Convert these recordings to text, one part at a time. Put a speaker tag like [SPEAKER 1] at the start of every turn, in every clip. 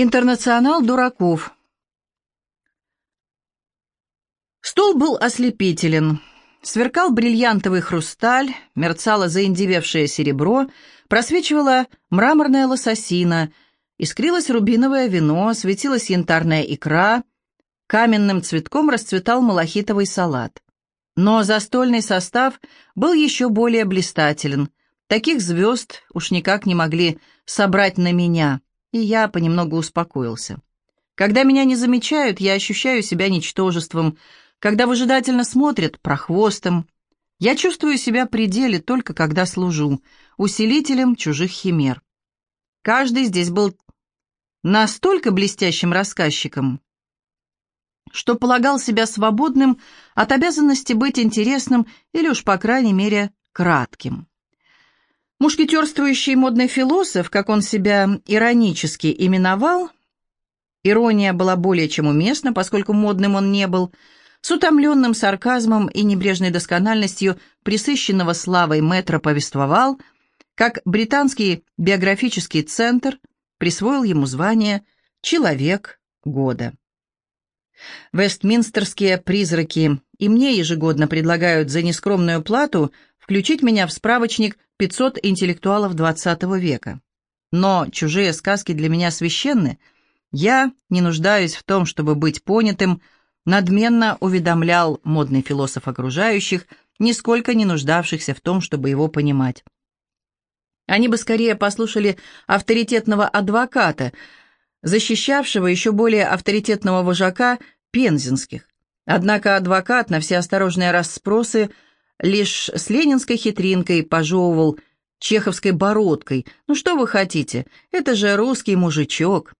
[SPEAKER 1] Интернационал дураков. Стол был ослепителен. Сверкал бриллиантовый хрусталь, мерцало заиндевевшее серебро, просвечивала мраморная лососина, искрилось рубиновое вино, светилась янтарная икра, каменным цветком расцветал малахитовый салат. Но застольный состав был еще более блистателен. Таких звезд уж никак не могли собрать на меня — и я понемногу успокоился. Когда меня не замечают, я ощущаю себя ничтожеством. Когда выжидательно смотрят, прохвостом. Я чувствую себя при только когда служу, усилителем чужих химер. Каждый здесь был настолько блестящим рассказчиком, что полагал себя свободным от обязанности быть интересным или уж, по крайней мере, кратким. Мушкетерствующий модный философ, как он себя иронически именовал, ирония была более чем уместна, поскольку модным он не был, с утомленным сарказмом и небрежной доскональностью присыщенного славой метра повествовал, как британский биографический центр присвоил ему звание «Человек года». Вестминстерские призраки и мне ежегодно предлагают за нескромную плату включить меня в справочник 500 интеллектуалов XX века. Но чужие сказки для меня священны. Я не нуждаюсь в том, чтобы быть понятым, надменно уведомлял модный философ окружающих, нисколько не нуждавшихся в том, чтобы его понимать. Они бы скорее послушали авторитетного адвоката, защищавшего еще более авторитетного вожака пензенских. Однако адвокат на все осторожные расспросы – лишь с ленинской хитринкой пожевывал чеховской бородкой. «Ну что вы хотите? Это же русский мужичок».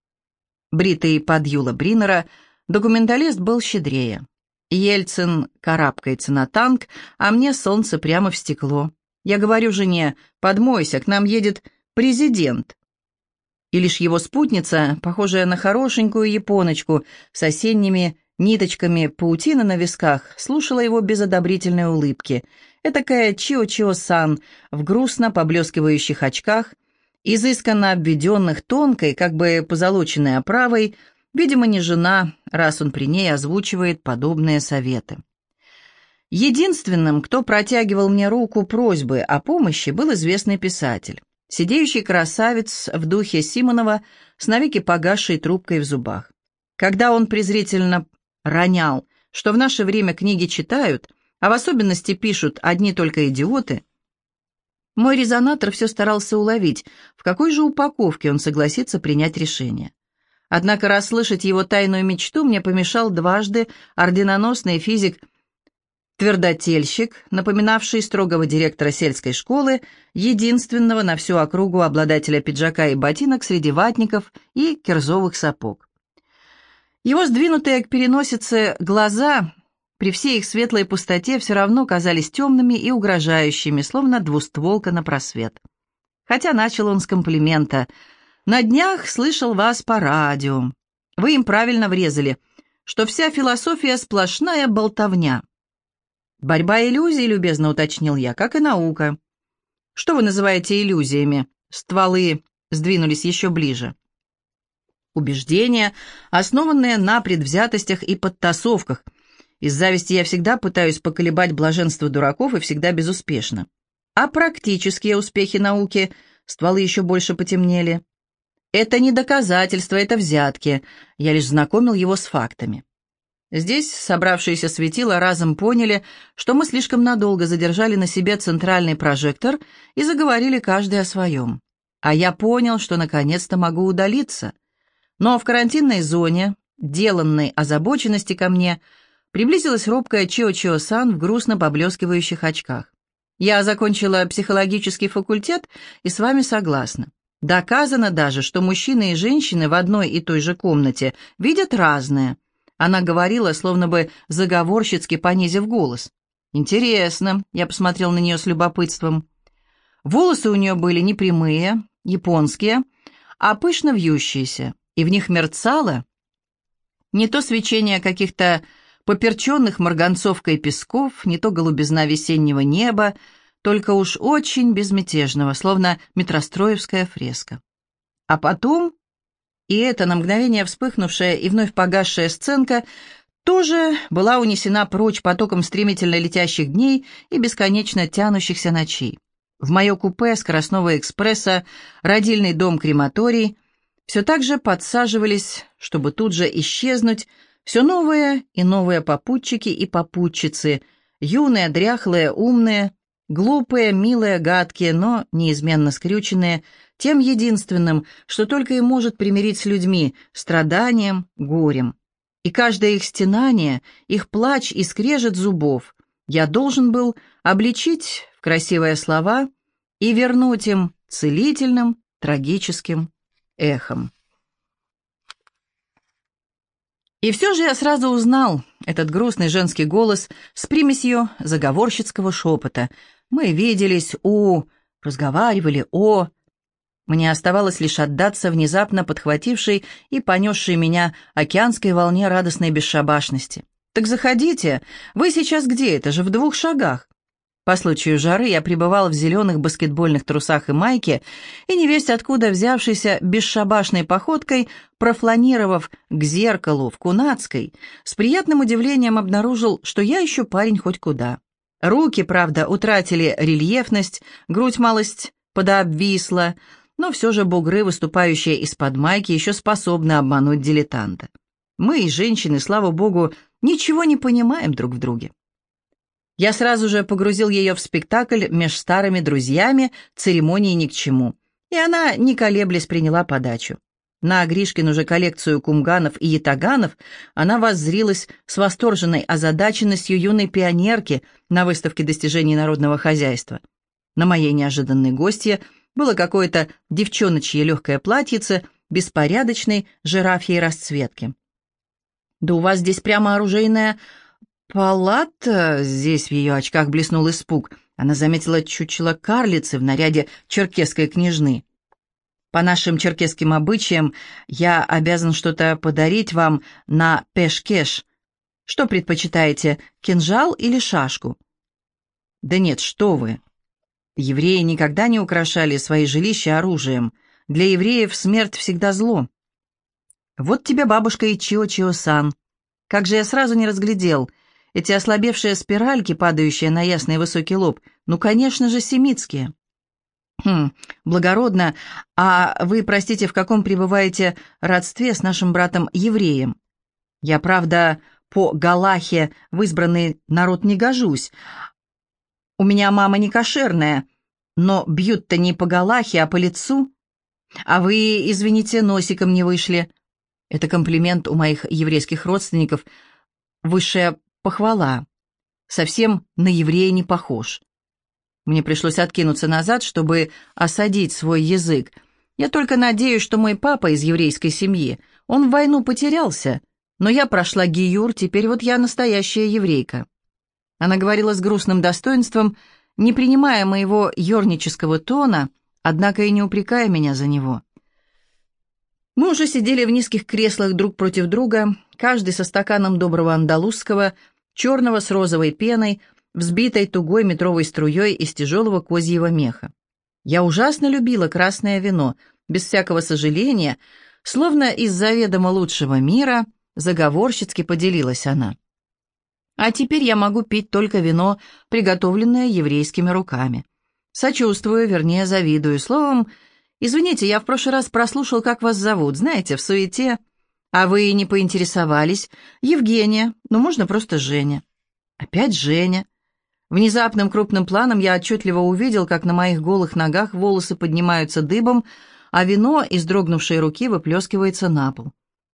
[SPEAKER 1] Бритый под Юла Бринера документалист был щедрее. Ельцин карабкается на танк, а мне солнце прямо в стекло. Я говорю жене, подмойся, к нам едет президент. И лишь его спутница, похожая на хорошенькую японочку с осенними ниточками паутины на висках, слушала его без одобрительной улыбки. Этакая Чио-Чио-сан в грустно поблескивающих очках, изысканно обведенных тонкой, как бы позолоченной оправой, видимо, не жена, раз он при ней озвучивает подобные советы. Единственным, кто протягивал мне руку просьбы о помощи, был известный писатель, сидеющий красавец в духе Симонова с навеки погасшей трубкой в зубах. Когда он презрительно ронял, что в наше время книги читают, а в особенности пишут одни только идиоты, мой резонатор все старался уловить, в какой же упаковке он согласится принять решение. Однако расслышать его тайную мечту мне помешал дважды орденоносный физик Твердотельщик, напоминавший строгого директора сельской школы, единственного на всю округу обладателя пиджака и ботинок среди ватников и кирзовых сапог. Его сдвинутые к переносице глаза при всей их светлой пустоте все равно казались темными и угрожающими, словно двустволка на просвет. Хотя начал он с комплимента. «На днях слышал вас по радио. Вы им правильно врезали, что вся философия сплошная болтовня». «Борьба иллюзий», — любезно уточнил я, — «как и наука». «Что вы называете иллюзиями?» Стволы сдвинулись еще ближе убеждения, основанные на предвзятостях и подтасовках. Из зависти я всегда пытаюсь поколебать блаженство дураков и всегда безуспешно. А практические успехи науки, стволы еще больше потемнели. Это не доказательство, это взятки. Я лишь знакомил его с фактами. Здесь собравшиеся светила разом поняли, что мы слишком надолго задержали на себе центральный прожектор и заговорили каждый о своем. А я понял, что наконец-то могу удалиться — но в карантинной зоне, деланной озабоченности ко мне, приблизилась робкая Чио-Чио-сан в грустно поблескивающих очках. «Я закончила психологический факультет и с вами согласна. Доказано даже, что мужчины и женщины в одной и той же комнате видят разное». Она говорила, словно бы заговорщицки понизив голос. «Интересно», — я посмотрел на нее с любопытством. Волосы у нее были не прямые, японские, а пышно вьющиеся и в них мерцало не то свечение каких-то поперченных марганцовкой песков, не то голубизна весеннего неба, только уж очень безмятежного, словно метростроевская фреска. А потом И эта на мгновение вспыхнувшая и вновь погасшая сценка тоже была унесена прочь потоком стремительно летящих дней и бесконечно тянущихся ночей. В мое купе скоростного экспресса, родильный дом-крематорий, все так же подсаживались, чтобы тут же исчезнуть, все новые и новые попутчики и попутчицы, юные, дряхлые, умные, глупые, милые, гадкие, но неизменно скрюченные, тем единственным, что только и может примирить с людьми, страданием, горем. И каждое их стенание, их плач и скрежет зубов я должен был обличить в красивые слова и вернуть им целительным, трагическим эхом. И все же я сразу узнал этот грустный женский голос с примесью заговорщицкого шепота. Мы виделись у... разговаривали о... Мне оставалось лишь отдаться внезапно подхватившей и понесшей меня океанской волне радостной бесшабашности. «Так заходите. Вы сейчас где? Это же в двух шагах». По случаю жары я пребывал в зеленых баскетбольных трусах и майке, и невесть откуда взявшейся бесшабашной походкой, профланировав к зеркалу в Кунацкой, с приятным удивлением обнаружил, что я еще парень хоть куда. Руки, правда, утратили рельефность, грудь малость подообвисла, но все же бугры, выступающие из-под майки, еще способны обмануть дилетанта. Мы, женщины, слава богу, ничего не понимаем друг в друге. Я сразу же погрузил ее в спектакль меж старыми друзьями, церемонии ни к чему. И она, не колеблясь, приняла подачу. На Гришкину же коллекцию кумганов и ятаганов она воззрилась с восторженной озадаченностью юной пионерки на выставке достижений народного хозяйства. На моей неожиданной гостье было какое-то девчоночье легкое платьице беспорядочной жирафьей расцветки. «Да у вас здесь прямо оружейная «Палата?» — здесь в ее очках блеснул испуг. Она заметила чучело карлицы в наряде черкесской княжны. «По нашим черкесским обычаям я обязан что-то подарить вам на пешкеш. Что предпочитаете, кинжал или шашку?» «Да нет, что вы!» Евреи никогда не украшали свои жилища оружием. Для евреев смерть всегда зло. «Вот тебе бабушка и Чио-Чио-сан. Как же я сразу не разглядел!» Эти ослабевшие спиральки, падающие на ясный высокий лоб, ну, конечно же, семитские. Хм, благородно. А вы, простите, в каком пребываете родстве с нашим братом-евреем? Я, правда, по Галахе в избранный народ не гожусь. У меня мама не кошерная, но бьют-то не по Галахе, а по лицу. А вы, извините, носиком не вышли. Это комплимент у моих еврейских родственников. Высшая похвала. Совсем на еврея не похож. Мне пришлось откинуться назад, чтобы осадить свой язык. Я только надеюсь, что мой папа из еврейской семьи. Он в войну потерялся, но я прошла гиюр, теперь вот я настоящая еврейка. Она говорила с грустным достоинством, не принимая моего ернического тона, однако и не упрекая меня за него. Мы уже сидели в низких креслах друг против друга, каждый со стаканом доброго андалузского, черного с розовой пеной, взбитой тугой метровой струей из тяжелого козьего меха. Я ужасно любила красное вино, без всякого сожаления, словно из заведомо лучшего мира, заговорщицки поделилась она. А теперь я могу пить только вино, приготовленное еврейскими руками. Сочувствую, вернее, завидую. Словом, извините, я в прошлый раз прослушал, как вас зовут, знаете, в суете. «А вы не поинтересовались?» «Евгения. Ну, можно просто Женя». «Опять Женя». Внезапным крупным планом я отчетливо увидел, как на моих голых ногах волосы поднимаются дыбом, а вино из дрогнувшей руки выплескивается на пол.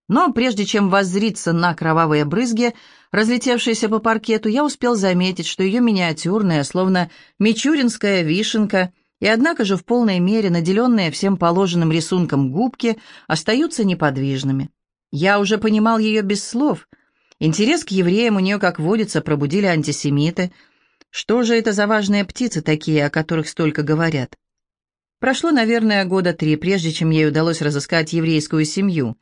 [SPEAKER 1] Но прежде чем воззриться на кровавые брызги, разлетевшиеся по паркету, я успел заметить, что ее миниатюрная, словно мичуринская вишенка, и однако же в полной мере наделенные всем положенным рисунком губки остаются неподвижными. Я уже понимал ее без слов. Интерес к евреям у нее, как водится, пробудили антисемиты. Что же это за важные птицы такие, о которых столько говорят? Прошло, наверное, года три, прежде чем ей удалось разыскать еврейскую семью.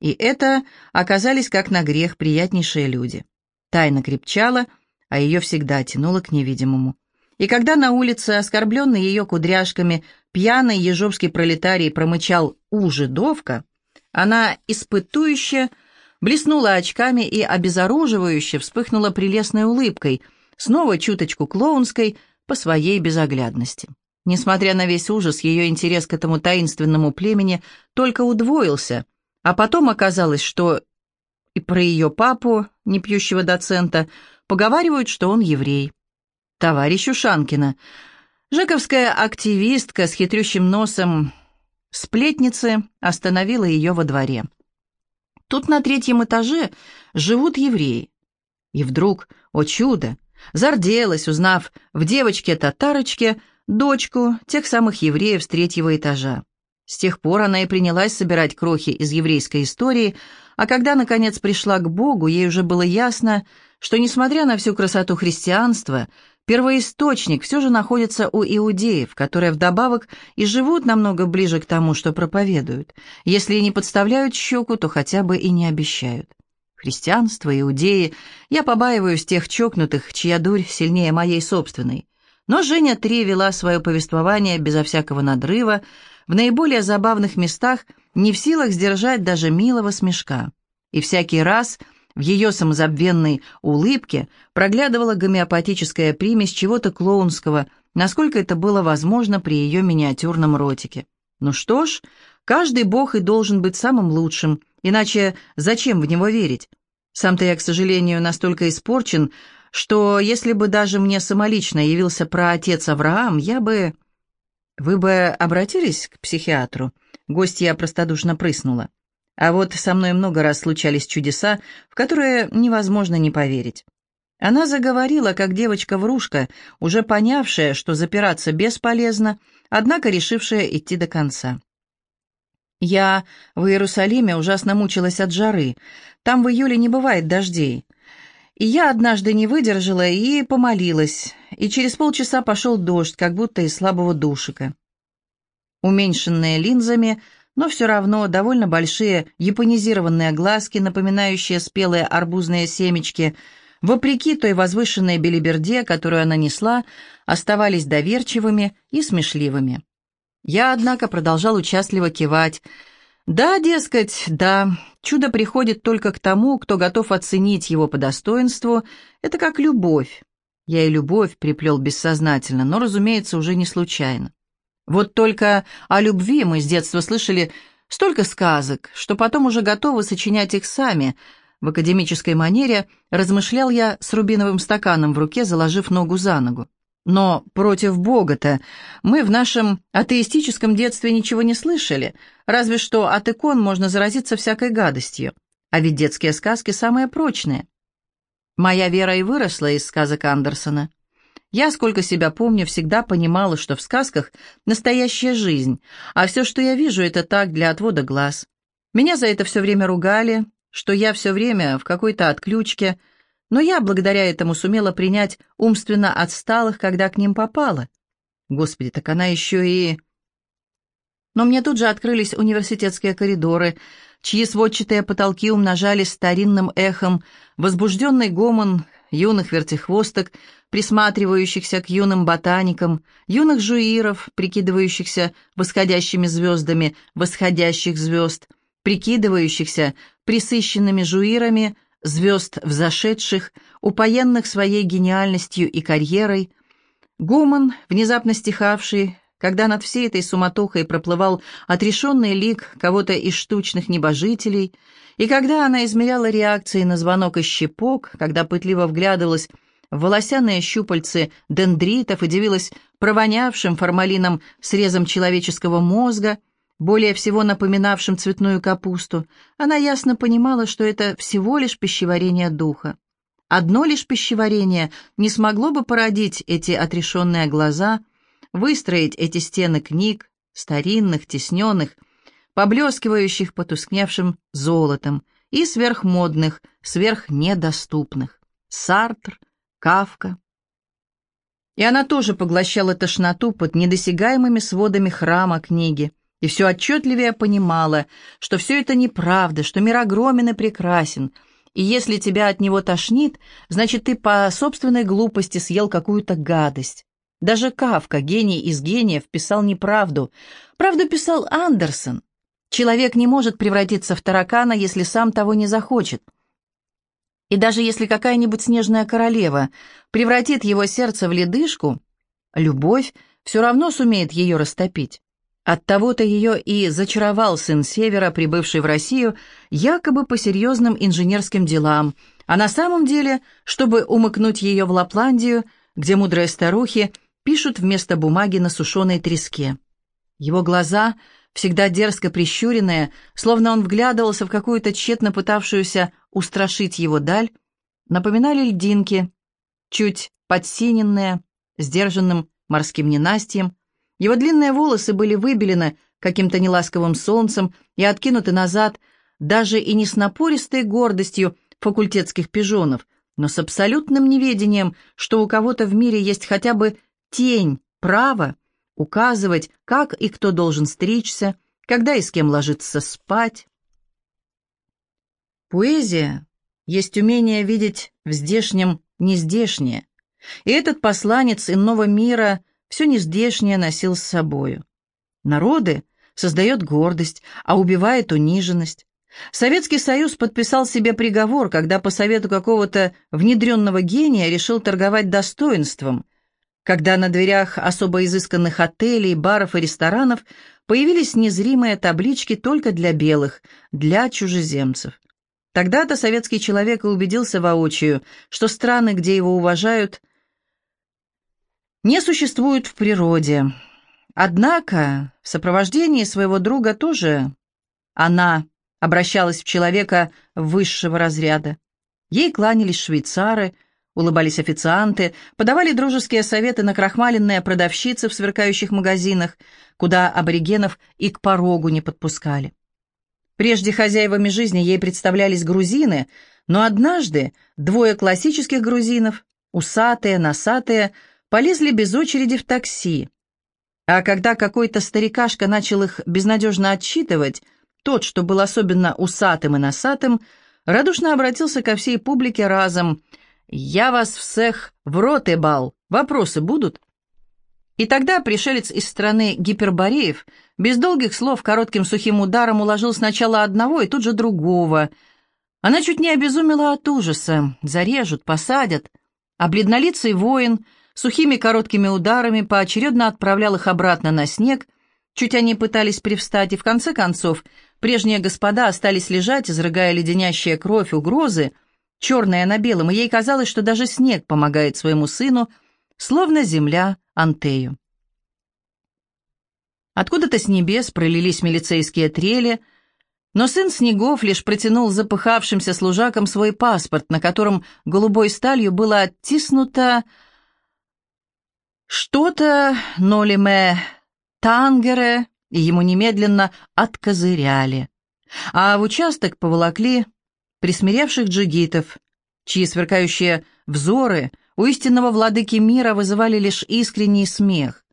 [SPEAKER 1] И это оказались, как на грех, приятнейшие люди. Тайна крепчала, а ее всегда тянуло к невидимому. И когда на улице, оскорбленный ее кудряшками, пьяный ежовский пролетарий промычал «У, жидовка!», Она испытующе блеснула очками и обезоруживающе вспыхнула прелестной улыбкой, снова чуточку клоунской по своей безоглядности. Несмотря на весь ужас, ее интерес к этому таинственному племени только удвоился, а потом оказалось, что и про ее папу, не пьющего доцента, поговаривают, что он еврей. Товарищ Ушанкина, жековская активистка с хитрющим носом сплетницы, остановила ее во дворе. Тут на третьем этаже живут евреи. И вдруг, о чудо, зарделась, узнав в девочке-татарочке дочку тех самых евреев с третьего этажа. С тех пор она и принялась собирать крохи из еврейской истории, а когда, наконец, пришла к Богу, ей уже было ясно, что, несмотря на всю красоту христианства, первоисточник все же находится у иудеев, которые вдобавок и живут намного ближе к тому, что проповедуют. Если и не подставляют щеку, то хотя бы и не обещают. Христианство, иудеи, я побаиваюсь тех чокнутых, чья дурь сильнее моей собственной. Но Женя Три вела свое повествование безо всякого надрыва, в наиболее забавных местах не в силах сдержать даже милого смешка. И всякий раз в ее самозабвенной улыбке проглядывала гомеопатическая примесь чего-то клоунского, насколько это было возможно при ее миниатюрном ротике. Ну что ж, каждый бог и должен быть самым лучшим, иначе зачем в него верить? Сам-то я, к сожалению, настолько испорчен, что если бы даже мне самолично явился праотец Авраам, я бы... «Вы бы обратились к психиатру?» Гостья простодушно прыснула. «А вот со мной много раз случались чудеса, в которые невозможно не поверить». Она заговорила, как девочка-врушка, уже понявшая, что запираться бесполезно, однако решившая идти до конца. «Я в Иерусалиме ужасно мучилась от жары. Там в июле не бывает дождей. И я однажды не выдержала и помолилась, и через полчаса пошел дождь, как будто из слабого душика. Уменьшенные линзами, но все равно довольно большие японизированные глазки, напоминающие спелые арбузные семечки, вопреки той возвышенной белиберде, которую она несла, оставались доверчивыми и смешливыми. Я, однако, продолжал участливо кивать. «Да, дескать, да, Чудо приходит только к тому, кто готов оценить его по достоинству. Это как любовь. Я и любовь приплел бессознательно, но, разумеется, уже не случайно. Вот только о любви мы с детства слышали столько сказок, что потом уже готовы сочинять их сами. В академической манере размышлял я с рубиновым стаканом в руке, заложив ногу за ногу. Но против Бога-то мы в нашем атеистическом детстве ничего не слышали, разве что от икон можно заразиться всякой гадостью. А ведь детские сказки самые прочные. Моя вера и выросла из сказок Андерсона. Я, сколько себя помню, всегда понимала, что в сказках настоящая жизнь, а все, что я вижу, это так для отвода глаз. Меня за это все время ругали, что я все время в какой-то отключке – но я благодаря этому сумела принять умственно отсталых, когда к ним попала. Господи, так она еще и... Но мне тут же открылись университетские коридоры, чьи сводчатые потолки умножались старинным эхом, возбужденный гомон юных вертихвосток, присматривающихся к юным ботаникам, юных жуиров, прикидывающихся восходящими звездами восходящих звезд, прикидывающихся присыщенными жуирами звезд взошедших, упоенных своей гениальностью и карьерой, гомон, внезапно стихавший, когда над всей этой суматохой проплывал отрешенный лик кого-то из штучных небожителей, и когда она измеряла реакции на звонок и щепок, когда пытливо вглядывалась волосяные щупальцы дендритов и дивилась провонявшим формалином срезом человеческого мозга — более всего напоминавшим цветную капусту, она ясно понимала, что это всего лишь пищеварение духа. Одно лишь пищеварение не смогло бы породить эти отрешенные глаза, выстроить эти стены книг, старинных, тесненных, поблескивающих потускневшим золотом, и сверхмодных, сверхнедоступных. Сартр, Кавка. И она тоже поглощала тошноту под недосягаемыми сводами храма книги, и все отчетливее понимала, что все это неправда, что мир огромен и прекрасен, и если тебя от него тошнит, значит, ты по собственной глупости съел какую-то гадость. Даже Кавка, гений из гениев, писал неправду. Правду писал Андерсон. Человек не может превратиться в таракана, если сам того не захочет. И даже если какая-нибудь снежная королева превратит его сердце в ледышку, любовь все равно сумеет ее растопить. Оттого-то ее и зачаровал сын Севера, прибывший в Россию, якобы по серьезным инженерским делам, а на самом деле, чтобы умыкнуть ее в Лапландию, где мудрые старухи пишут вместо бумаги на сушеной треске. Его глаза — всегда дерзко прищуренные, словно он вглядывался в какую-то тщетно пытавшуюся устрашить его даль, напоминали льдинки, чуть подсиненные, сдержанным морским ненастьем. Его длинные волосы были выбелены каким-то неласковым солнцем и откинуты назад, даже и не с напористой гордостью факультетских пижонов, но с абсолютным неведением, что у кого-то в мире есть хотя бы тень права указывать, как и кто должен стричься, когда и с кем ложиться спать. Поэзия есть умение видеть в здешнем нездешнее, и этот посланец иного мира все нездешнее носил с собою. Народы создает гордость, а убивает униженность. Советский Союз подписал себе приговор, когда по совету какого-то внедренного гения решил торговать достоинством – когда на дверях особо изысканных отелей, баров и ресторанов появились незримые таблички только для белых, для чужеземцев. Тогда-то советский человек и убедился воочию, что страны, где его уважают, не существуют в природе. Однако в сопровождении своего друга тоже она обращалась в человека высшего разряда. Ей кланялись швейцары – Улыбались официанты, подавали дружеские советы на крахмаленные продавщицы в сверкающих магазинах, куда аборигенов и к порогу не подпускали. Прежде хозяевами жизни ей представлялись грузины, но однажды двое классических грузинов, усатые, носатые, полезли без очереди в такси. А когда какой-то старикашка начал их безнадежно отчитывать, тот, что был особенно усатым и носатым, радушно обратился ко всей публике разом – «Я вас всех в рот бал. Вопросы будут?» И тогда пришелец из страны гипербореев без долгих слов коротким сухим ударом уложил сначала одного и тут же другого. Она чуть не обезумела от ужаса. Зарежут, посадят. А бледнолицый воин сухими короткими ударами поочередно отправлял их обратно на снег. Чуть они пытались привстать, и в конце концов прежние господа остались лежать, изрыгая леденящая кровь угрозы — черное на белом, и ей казалось, что даже снег помогает своему сыну, словно земля Антею. Откуда-то с небес пролились милицейские трели, но сын Снегов лишь протянул запыхавшимся служакам свой паспорт, на котором голубой сталью было оттиснуто что-то «нолиме тангере», и ему немедленно откозыряли. А в участок поволокли присмиревших джигитов, чьи сверкающие взоры у истинного владыки мира вызывали лишь искренний смех.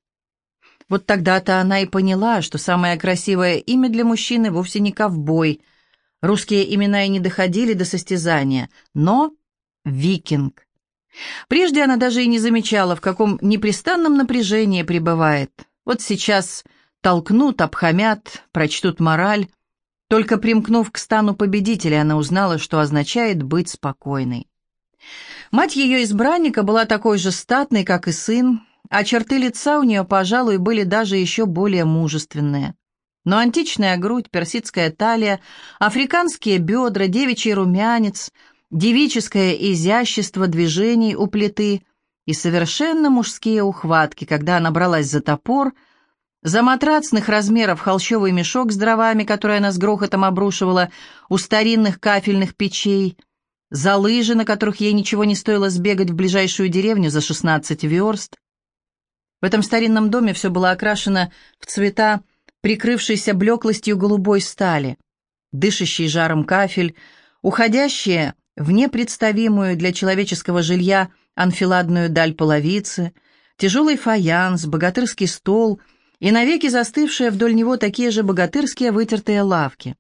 [SPEAKER 1] Вот тогда-то она и поняла, что самое красивое имя для мужчины вовсе не ковбой. Русские имена и не доходили до состязания, но викинг. Прежде она даже и не замечала, в каком непрестанном напряжении пребывает. Вот сейчас толкнут, обхамят, прочтут мораль, только примкнув к стану победителя, она узнала, что означает быть спокойной. Мать ее избранника была такой же статной, как и сын, а черты лица у нее, пожалуй, были даже еще более мужественные. Но античная грудь, персидская талия, африканские бедра, девичий румянец, девическое изящество движений у плиты и совершенно мужские ухватки, когда она бралась за топор — за матрацных размеров холщовый мешок с дровами, который она с грохотом обрушивала у старинных кафельных печей, за лыжи, на которых ей ничего не стоило сбегать в ближайшую деревню за 16 верст. В этом старинном доме все было окрашено в цвета, прикрывшейся блеклостью голубой стали, дышащий жаром кафель, уходящие в непредставимую для человеческого жилья анфиладную даль половицы, тяжелый фаянс, богатырский стол — и навеки застывшие вдоль него такие же богатырские вытертые лавки.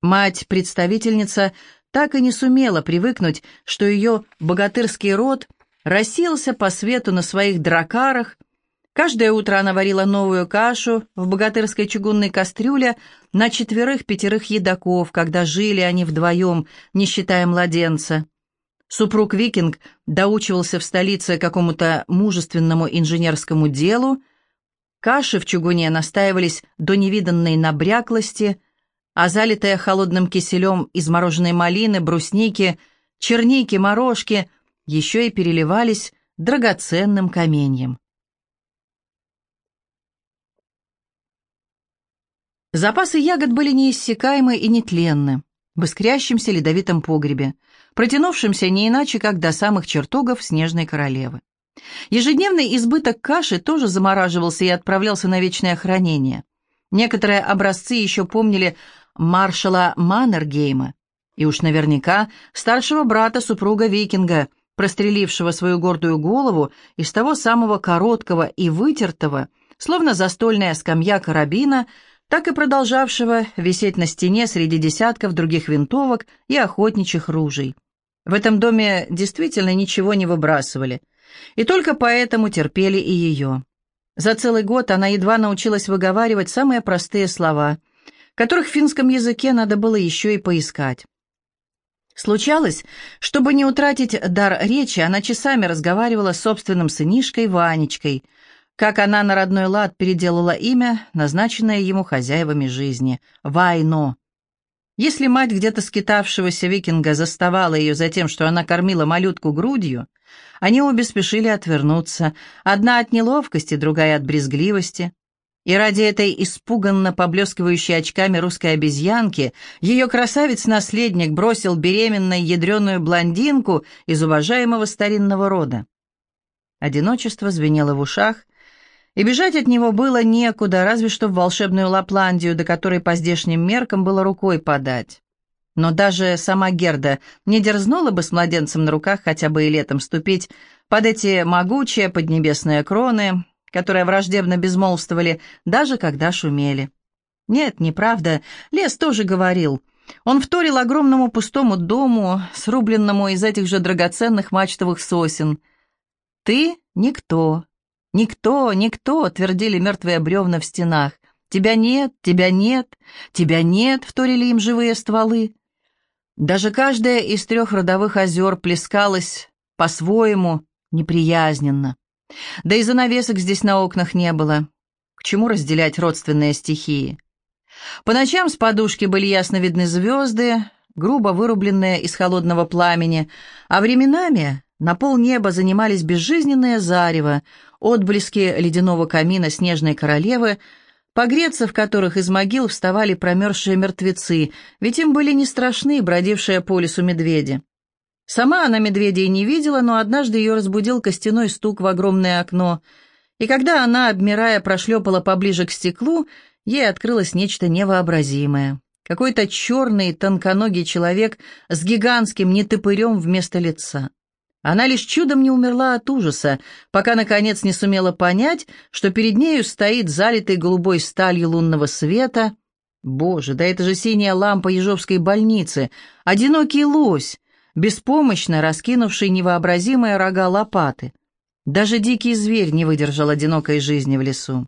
[SPEAKER 1] Мать-представительница так и не сумела привыкнуть, что ее богатырский род рассеялся по свету на своих дракарах, Каждое утро она варила новую кашу в богатырской чугунной кастрюле на четверых-пятерых едоков, когда жили они вдвоем, не считая младенца. Супруг-викинг доучивался в столице какому-то мужественному инженерскому делу, каши в чугуне настаивались до невиданной набряклости, а залитая холодным киселем из мороженой малины, брусники, черники, морожки еще и переливались драгоценным каменьем. Запасы ягод были неиссякаемы и нетленны, в искрящемся ледовитом погребе, протянувшемся не иначе, как до самых чертогов Снежной Королевы. Ежедневный избыток каши тоже замораживался и отправлялся на вечное хранение. Некоторые образцы еще помнили маршала Маннергейма, и уж наверняка старшего брата супруга викинга, прострелившего свою гордую голову из того самого короткого и вытертого, словно застольная скамья карабина, так и продолжавшего висеть на стене среди десятков других винтовок и охотничьих ружей. В этом доме действительно ничего не выбрасывали, и только поэтому терпели и ее. За целый год она едва научилась выговаривать самые простые слова, которых в финском языке надо было еще и поискать. Случалось, чтобы не утратить дар речи, она часами разговаривала с собственным сынишкой Ванечкой – как она на родной лад переделала имя, назначенное ему хозяевами жизни — Вайно. Если мать где-то скитавшегося викинга заставала ее за тем, что она кормила малютку грудью, они обе спешили отвернуться, одна от неловкости, другая от брезгливости. И ради этой испуганно поблескивающей очками русской обезьянки ее красавец-наследник бросил беременной ядреную блондинку из уважаемого старинного рода. Одиночество звенело в ушах, и бежать от него было некуда, разве что в волшебную Лапландию, до которой по здешним меркам было рукой подать. Но даже сама Герда не дерзнула бы с младенцем на руках хотя бы и летом ступить под эти могучие поднебесные кроны, которые враждебно безмолвствовали, даже когда шумели. Нет, неправда, лес тоже говорил. Он вторил огромному пустому дому, срубленному из этих же драгоценных мачтовых сосен. «Ты — никто, «Никто, никто!» — твердили мертвые бревна в стенах. «Тебя нет, тебя нет, тебя нет!» — вторили им живые стволы. Даже каждая из трех родовых озер плескалась по-своему неприязненно. Да и занавесок здесь на окнах не было. К чему разделять родственные стихии? По ночам с подушки были ясно видны звезды, грубо вырубленные из холодного пламени, а временами на полнеба занимались безжизненные зарево, отблески ледяного камина снежной королевы, погреться в которых из могил вставали промерзшие мертвецы, ведь им были не страшны бродившие по лесу медведи. Сама она медведей не видела, но однажды ее разбудил костяной стук в огромное окно, и когда она, обмирая, прошлепала поближе к стеклу, ей открылось нечто невообразимое. Какой-то черный, тонконогий человек с гигантским нетопырем вместо лица. Она лишь чудом не умерла от ужаса, пока, наконец, не сумела понять, что перед нею стоит залитый голубой сталью лунного света. Боже, да это же синяя лампа Ежовской больницы, одинокий лось, беспомощно раскинувший невообразимые рога лопаты. Даже дикий зверь не выдержал одинокой жизни в лесу.